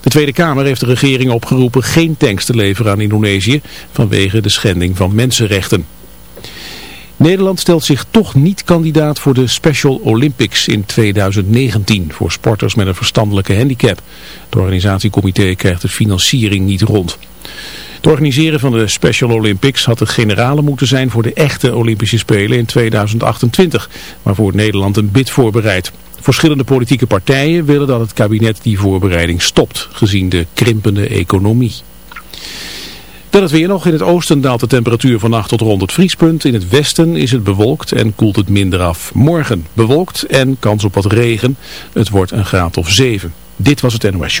De Tweede Kamer heeft de regering opgeroepen geen tanks te leveren aan Indonesië vanwege de schending van mensenrechten. Nederland stelt zich toch niet kandidaat voor de Special Olympics in 2019 voor sporters met een verstandelijke handicap. Het organisatiecomité krijgt de financiering niet rond. Het organiseren van de Special Olympics had de generale moeten zijn voor de echte Olympische Spelen in 2028, waarvoor Nederland een bid voorbereidt. Verschillende politieke partijen willen dat het kabinet die voorbereiding stopt, gezien de krimpende economie. Dan het weer nog. In het oosten daalt de temperatuur vannacht tot rond het vriespunt. In het westen is het bewolkt en koelt het minder af. Morgen bewolkt en kans op wat regen. Het wordt een graad of 7. Dit was het NOS.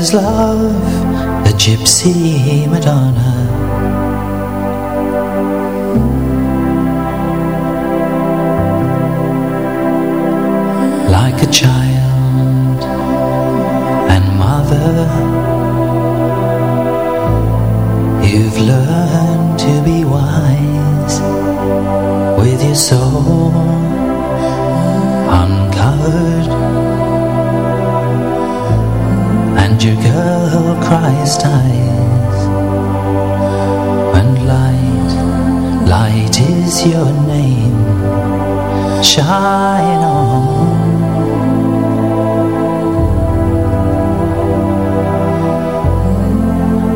Is love a gypsy Madonna. Like a child and mother You've learned to be wise with your soul Christ eyes. And light light is your name. Shine on.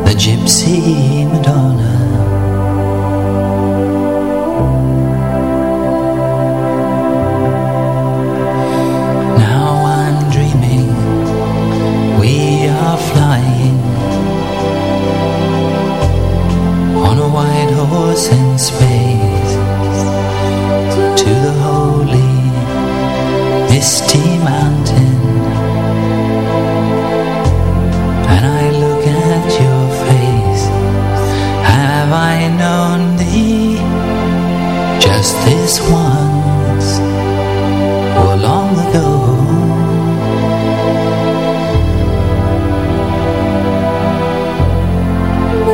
The gypsy Madonna. Now I'm dreaming. We are flying white horse in space to the holy misty mountain. And I look at your face. Have I known thee just this once or long ago?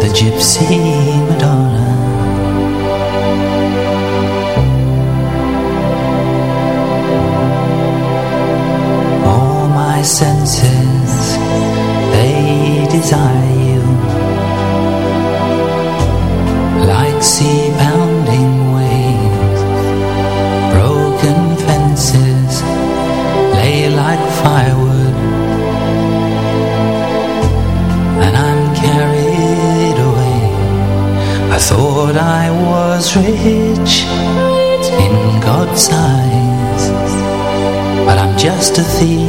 the gypsy my senses, they desire you. Like sea pounding waves, broken fences lay like firewood. And I'm carried away. I thought I was rich in God's eyes, but I'm just a thief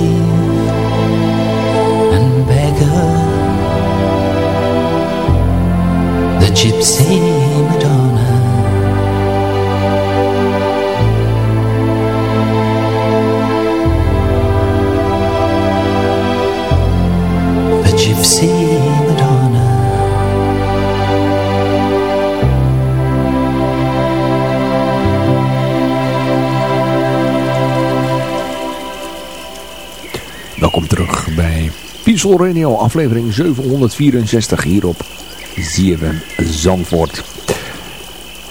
Piesel Radio, aflevering 764 hier op ZFM Zandvoort.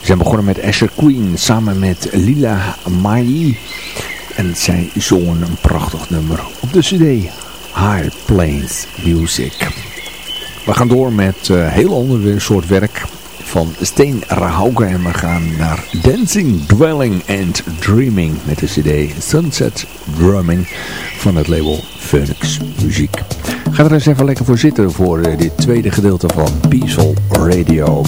We zijn begonnen met Asher Queen samen met Lila Mai. En zij zongen een prachtig nummer op de cd High Plains Music. We gaan door met uh, heel ander soort werk. van Steen Rahauke. En we gaan naar Dancing, Dwelling and Dreaming met de cd Sunset Drumming van het label Phoenix Muziek. Ga er eens even lekker voor zitten voor eh, dit tweede gedeelte van Peaceful Radio.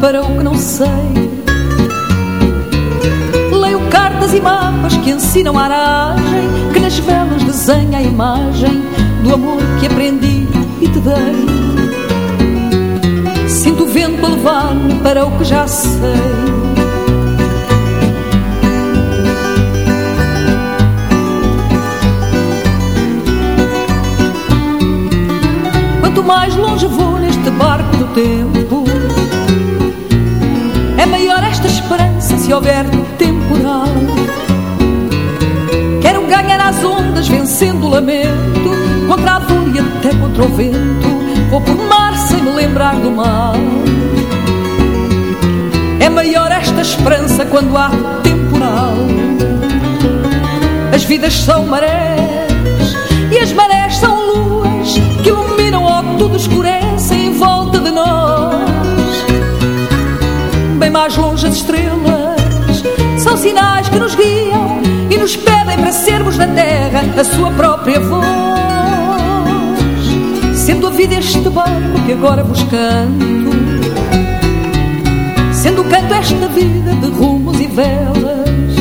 Para o que não sei. Leio cartas e mapas que ensinam a aragem, que nas velas desenha a imagem do amor que aprendi e te dei. Sinto o vento a levar-me para o que já sei. mais longe vou neste barco do tempo. É maior esta esperança se houver temporal. Quero ganhar as ondas vencendo o lamento, contra a dor e até contra o vento. Vou por mar sem me lembrar do mal. É maior esta esperança quando há temporal. As vidas são marés e as marés são luas que iluminam ou tudo escurece mais longe as estrelas são sinais que nos guiam e nos pedem para sermos na terra a sua própria voz. Sendo a vida este barco que agora vos canto, sendo o canto esta vida de rumos e velas,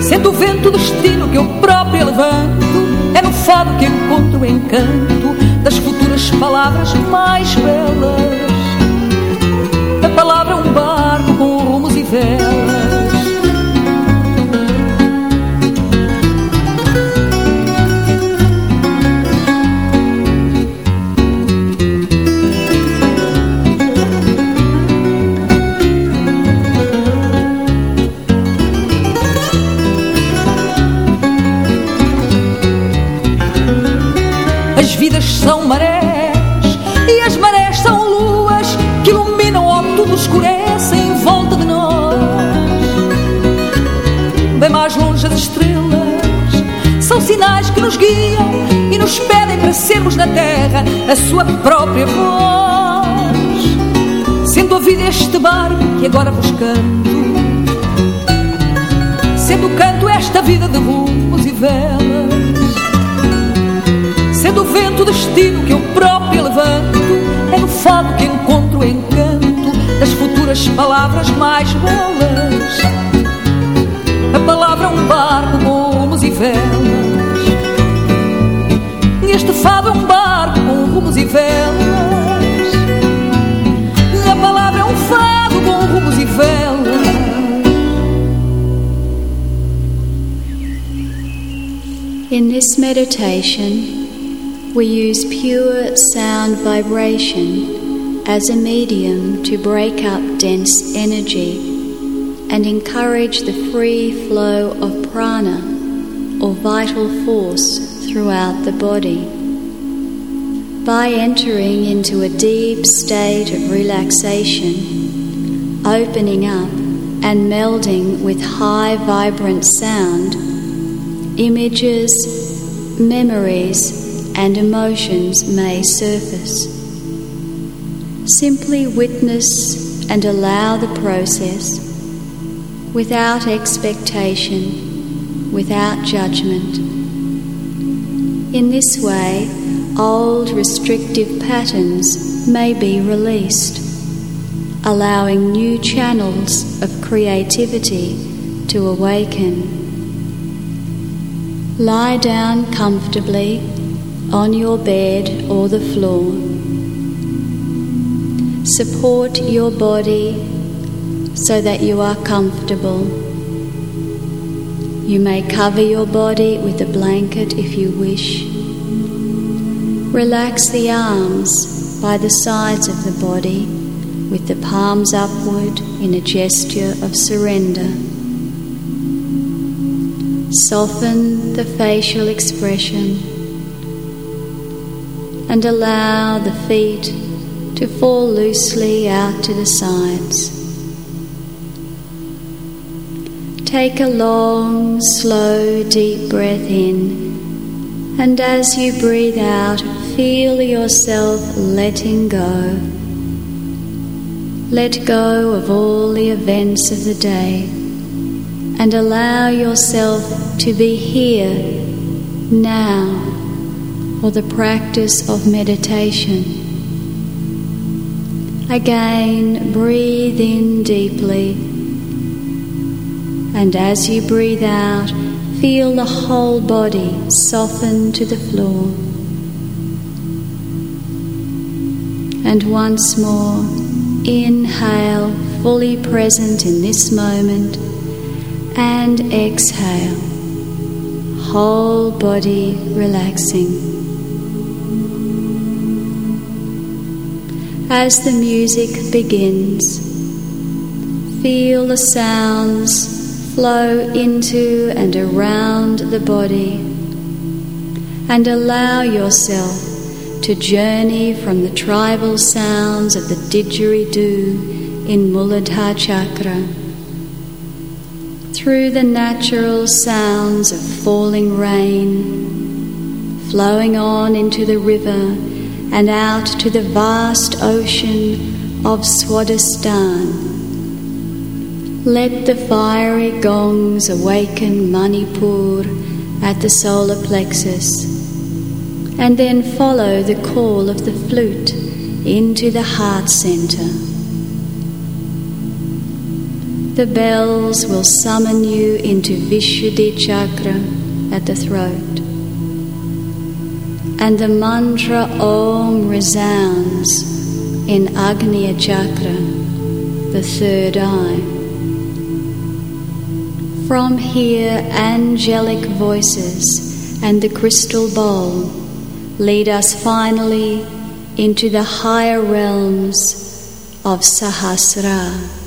sendo o vento destino que eu próprio levanto é no fado que encontro o encanto das futuras palavras mais belas palavra, é um bar. Nos pedem para sermos na terra a sua própria voz. Sendo a vida este barco que agora vos canto, sendo canto esta vida de rumos e velas, sendo o vento destino que eu próprio levanto, é no fado que encontro o encanto das futuras palavras mais belas. A palavra é um barco rumos e velas um barco com rumos e velas. A palavra é um fado com rumos e velas. In this meditation, we use pure sound vibration as a medium to break up dense energy and encourage the free flow of prana or vital force throughout the body. By entering into a deep state of relaxation, opening up and melding with high vibrant sound, images, memories, and emotions may surface. Simply witness and allow the process without expectation, without judgment. In this way, old restrictive patterns may be released, allowing new channels of creativity to awaken. Lie down comfortably on your bed or the floor. Support your body so that you are comfortable you may cover your body with a blanket if you wish. Relax the arms by the sides of the body with the palms upward in a gesture of surrender. Soften the facial expression and allow the feet to fall loosely out to the sides. Take a long, slow, deep breath in, and as you breathe out, feel yourself letting go. Let go of all the events of the day and allow yourself to be here, now, for the practice of meditation. Again, breathe in deeply, and as you breathe out, feel the whole body soften to the floor. And once more, inhale, fully present in this moment, and exhale, whole body relaxing. As the music begins, feel the sounds flow into and around the body and allow yourself to journey from the tribal sounds of the didgeridoo in Muladhara Chakra through the natural sounds of falling rain, flowing on into the river and out to the vast ocean of Swadhisthana. Let the fiery gongs awaken Manipur at the solar plexus, and then follow the call of the flute into the heart center. The bells will summon you into Vishuddhi chakra at the throat and the mantra Om resounds in Agnya Chakra, the third eye. From here, angelic voices and the crystal bowl lead us finally into the higher realms of Sahasra.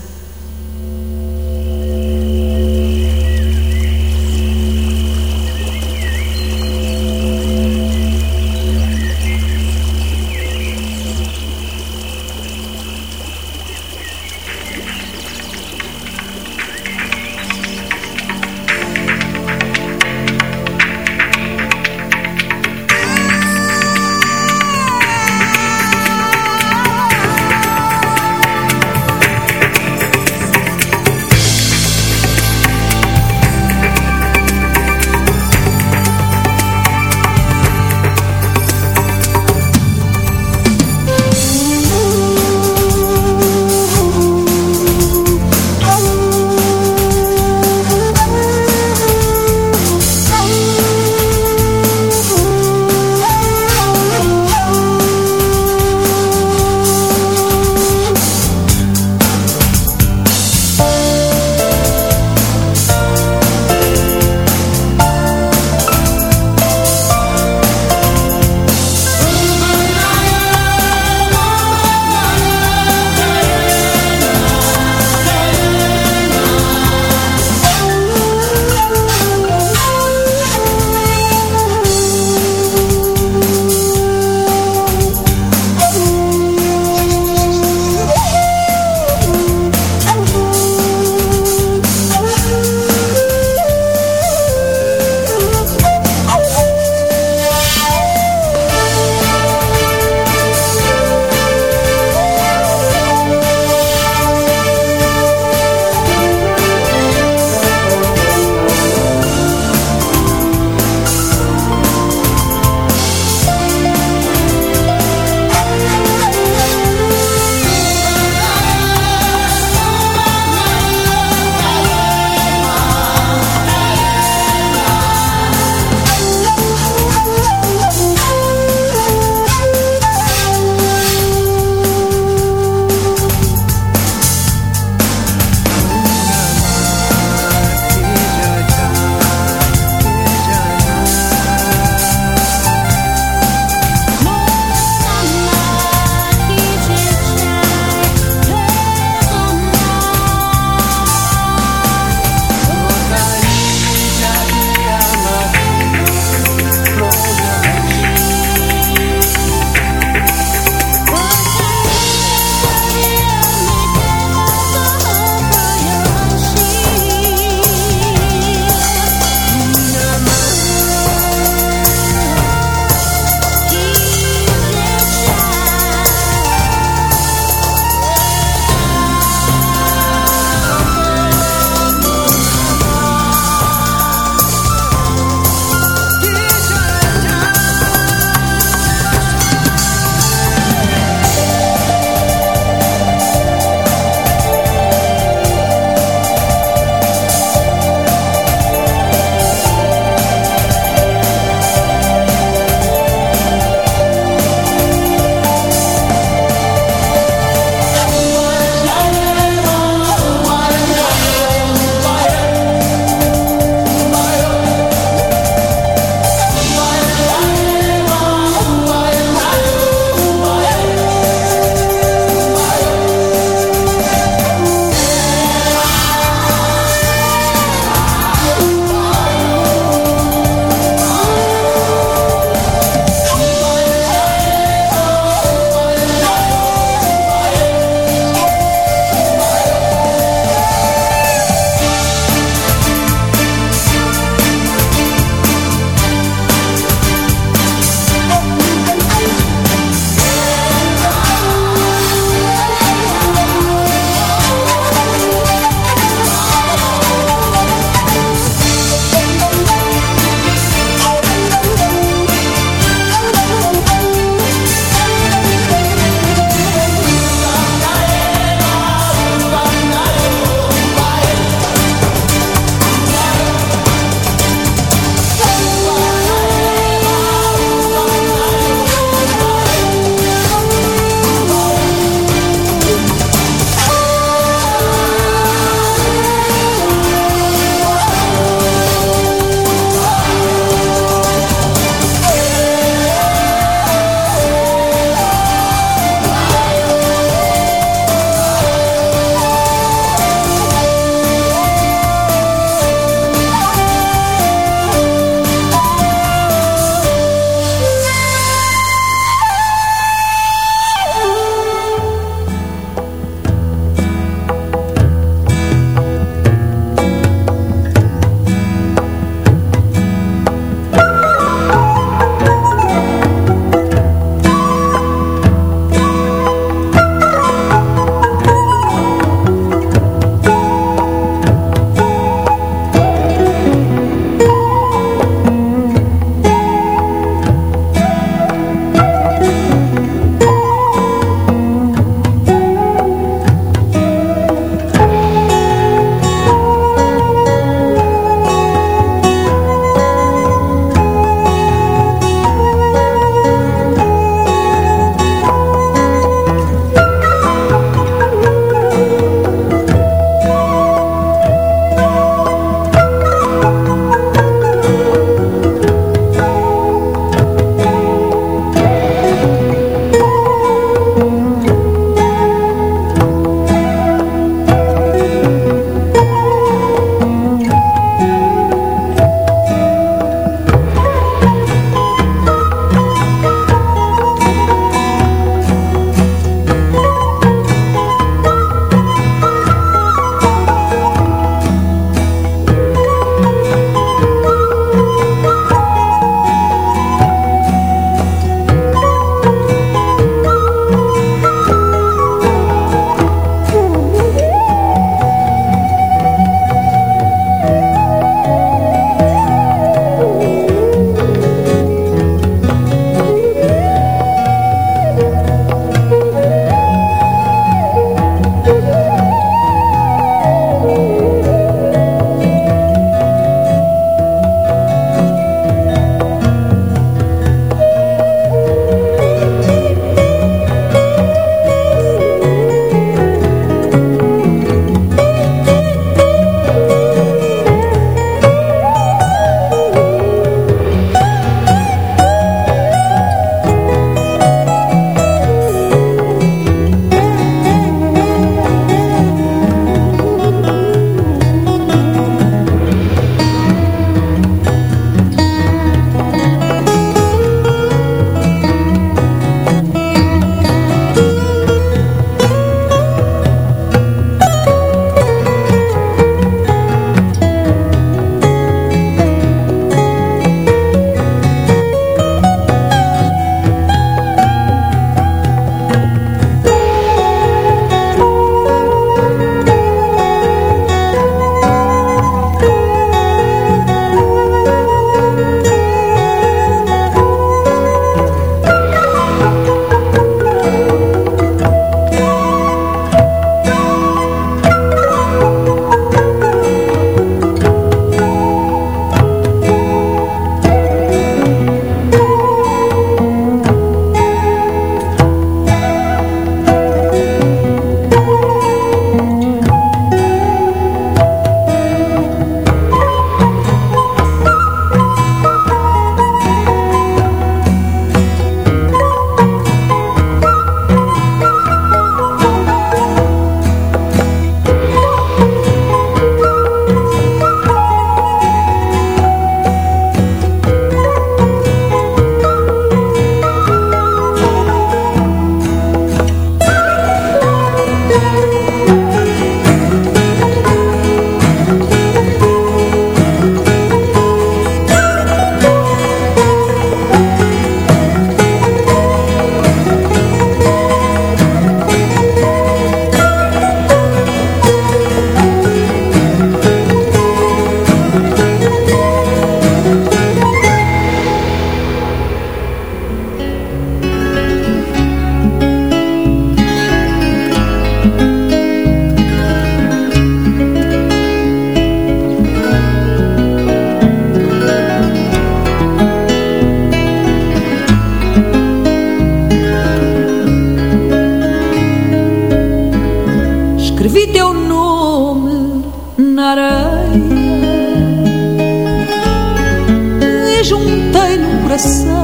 Coração.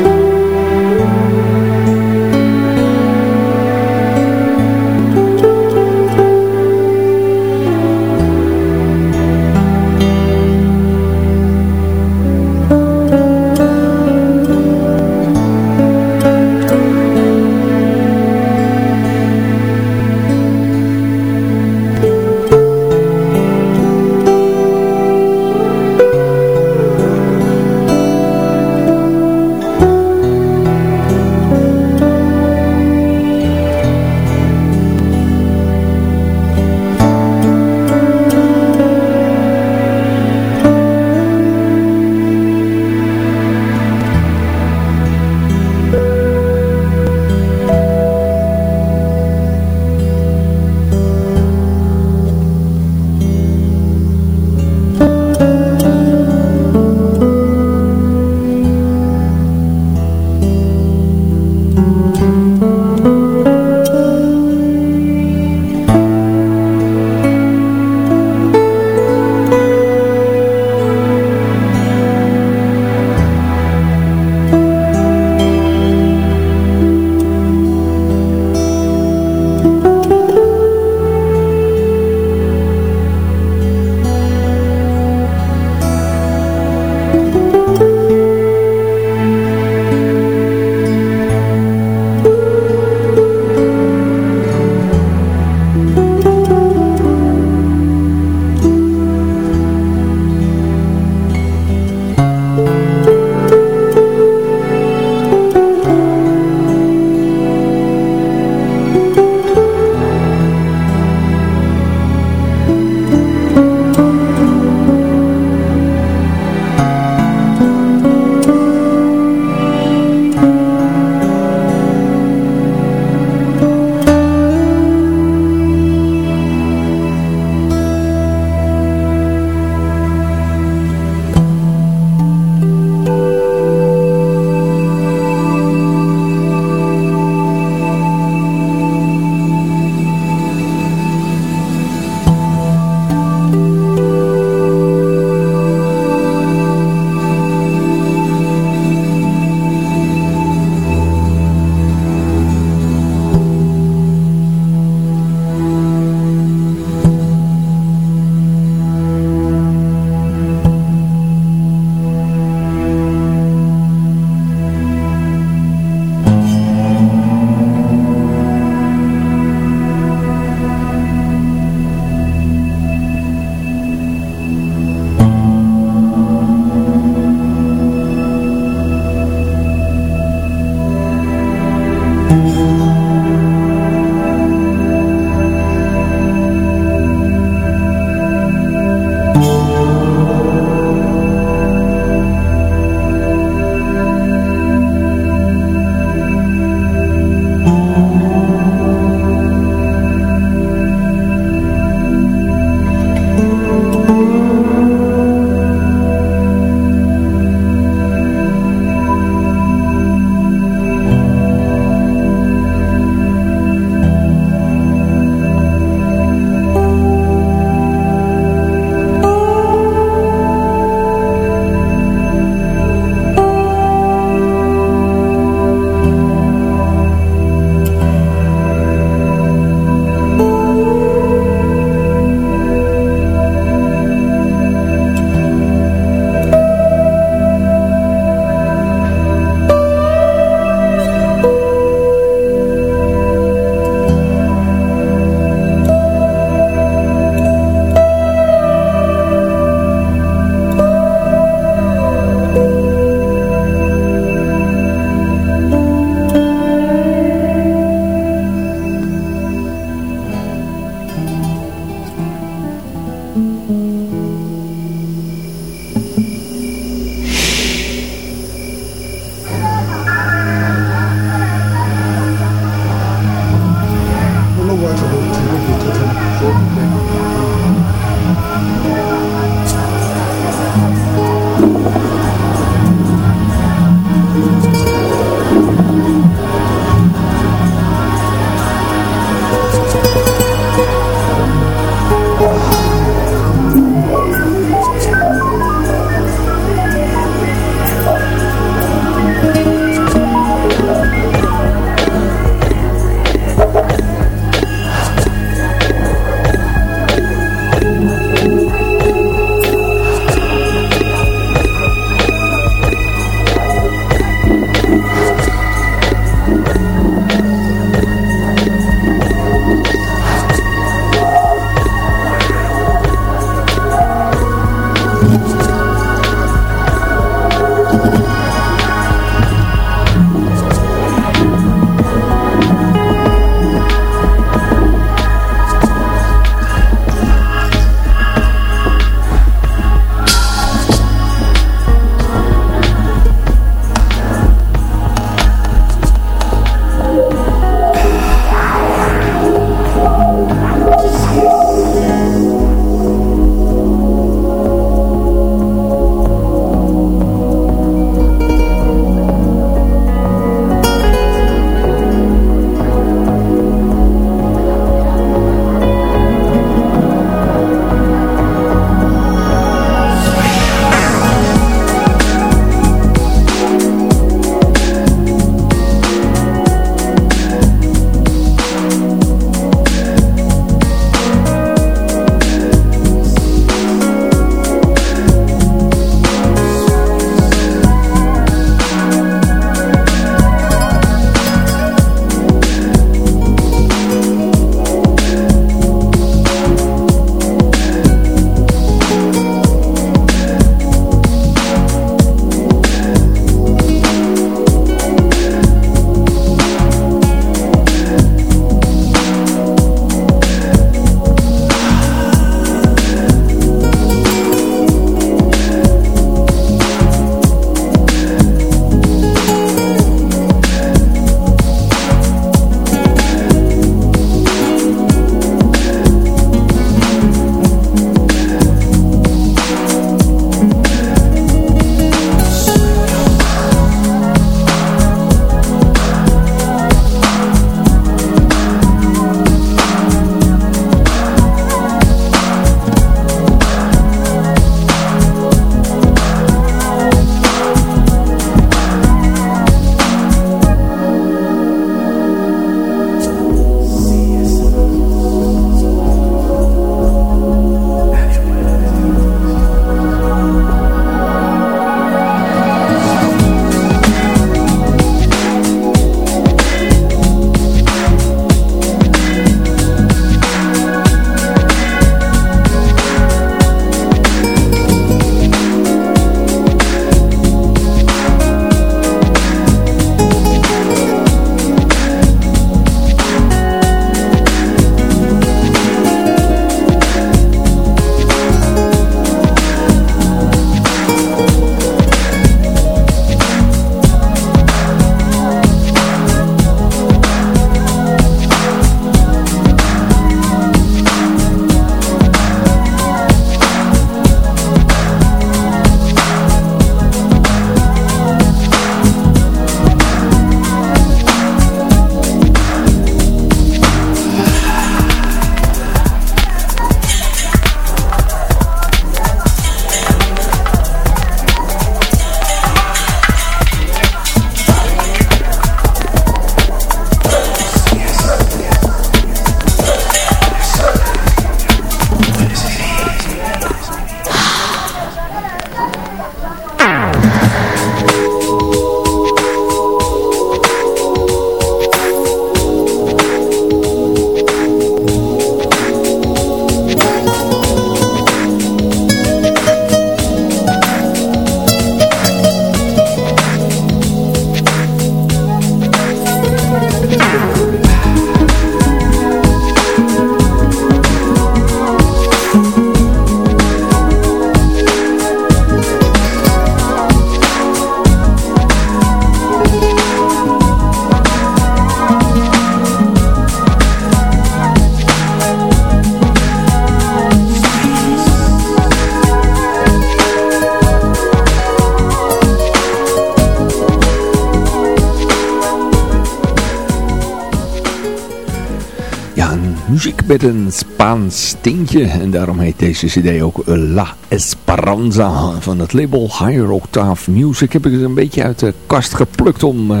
Met een Spaans tintje. En daarom heet deze cd ook La Esperanza van het label Higher Octave Music. Heb het een beetje uit de kast geplukt om uh,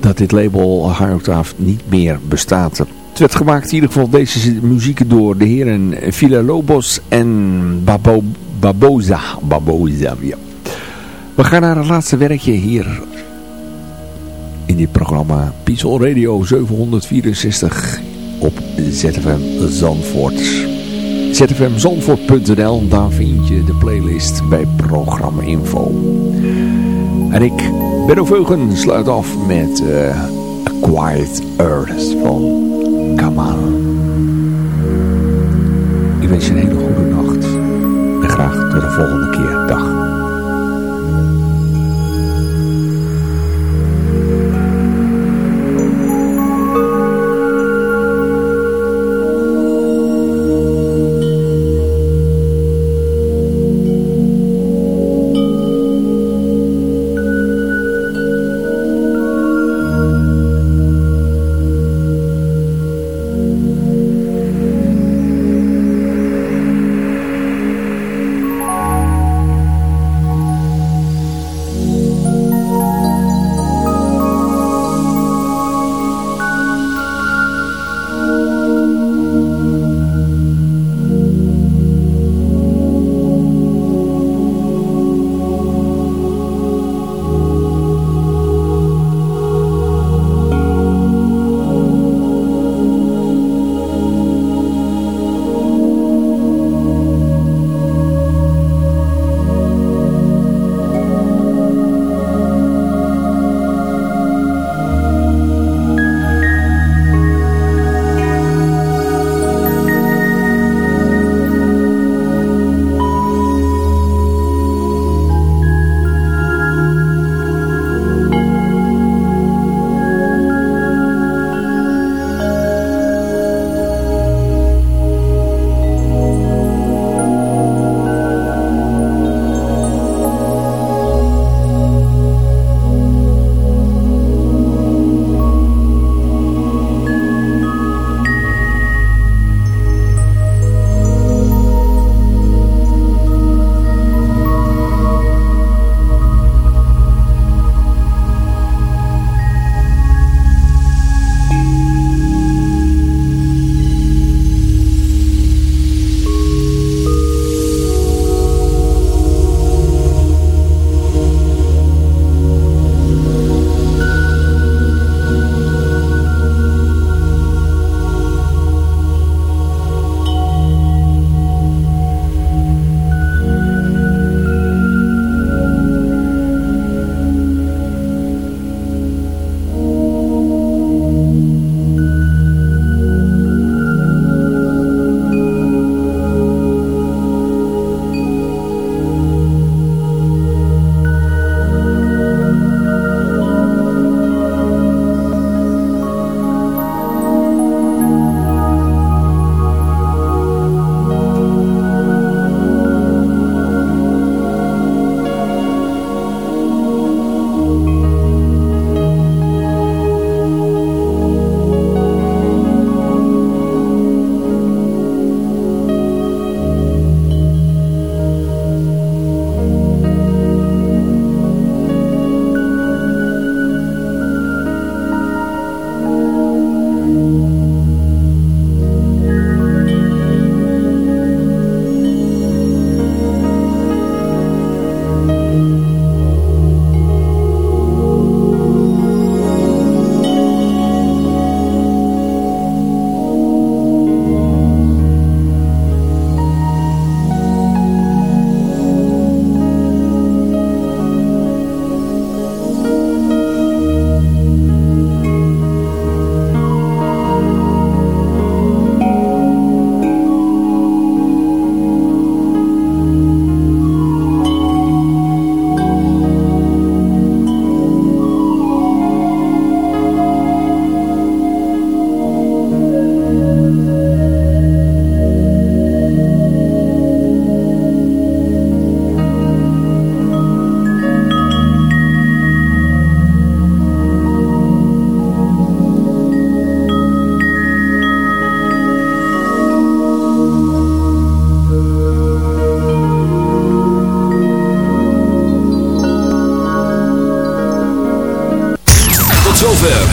dat dit label Higher Octave niet meer bestaat. Het werd gemaakt in ieder geval deze muziek door de heren Villa Lobos en Babo, Baboza. Baboza. We gaan naar het laatste werkje hier in dit programma Peaceful Radio 764 op ZFM Zandvoort. zfmzandvoort.nl, daar vind je de playlist bij programma info. En ik, Benno Veugen, sluit af met uh, A Quiet Earth van Kamal. Ik wens je een hele goede nacht en graag tot de volgende keer. Dag.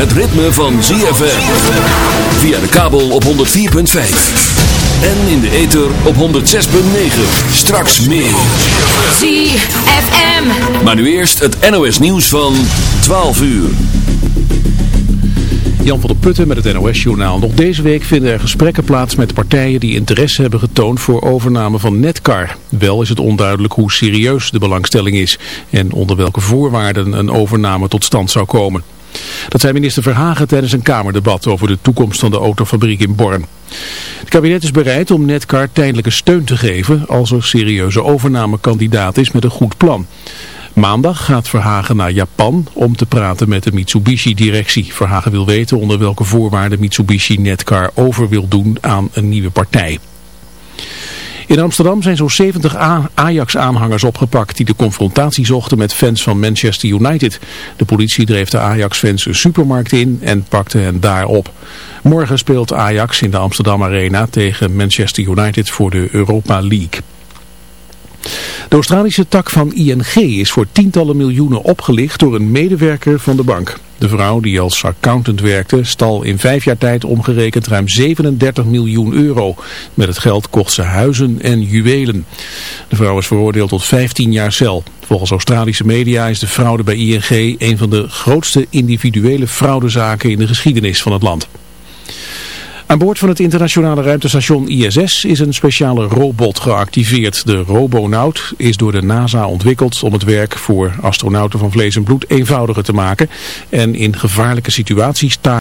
Ritme van ZFM. Via de kabel op 104.5. En in de ether op 106.9. Straks meer. ZFM. Maar nu eerst het NOS nieuws van 12 uur. Jan van der Putten met het NOS-journaal. Nog deze week vinden er gesprekken plaats met partijen die interesse hebben getoond voor overname van Netcar. Wel is het onduidelijk hoe serieus de belangstelling is en onder welke voorwaarden een overname tot stand zou komen. Dat zei minister Verhagen tijdens een Kamerdebat over de toekomst van de autofabriek in Born. Het kabinet is bereid om Netcar tijdelijke steun te geven als er serieuze overnamekandidaat is met een goed plan. Maandag gaat Verhagen naar Japan om te praten met de Mitsubishi-directie. Verhagen wil weten onder welke voorwaarden Mitsubishi Netcar over wil doen aan een nieuwe partij. In Amsterdam zijn zo'n 70 Ajax-aanhangers opgepakt die de confrontatie zochten met fans van Manchester United. De politie dreef de Ajax-fans een supermarkt in en pakte hen daar op. Morgen speelt Ajax in de Amsterdam Arena tegen Manchester United voor de Europa League. De Australische tak van ING is voor tientallen miljoenen opgelicht door een medewerker van de bank. De vrouw die als accountant werkte stal in vijf jaar tijd omgerekend ruim 37 miljoen euro. Met het geld kocht ze huizen en juwelen. De vrouw is veroordeeld tot 15 jaar cel. Volgens Australische media is de fraude bij ING een van de grootste individuele fraudezaken in de geschiedenis van het land. Aan boord van het internationale ruimtestation ISS is een speciale robot geactiveerd. De Robonaut is door de NASA ontwikkeld om het werk voor astronauten van vlees en bloed eenvoudiger te maken en in gevaarlijke situaties taken